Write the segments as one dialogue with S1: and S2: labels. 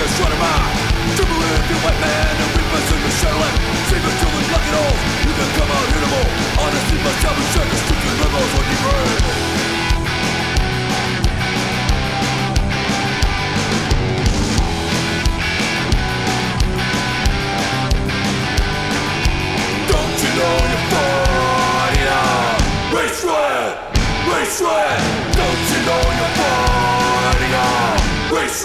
S1: the short of mine To believe you white man and we must in the Chevrolet Save us till it you can come out here tomorrow Honestly, my job is check the stupid liberals on your brain Don't you know you're party? Race race Don't you know you're party on? Race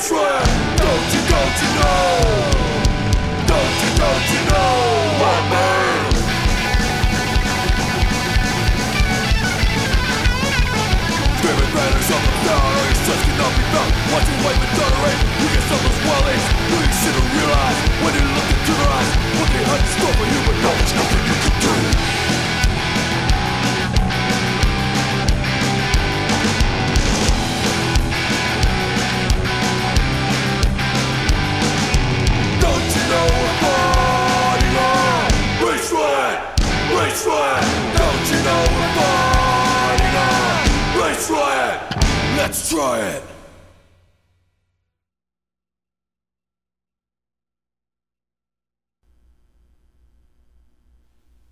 S1: Israel! Let's try it!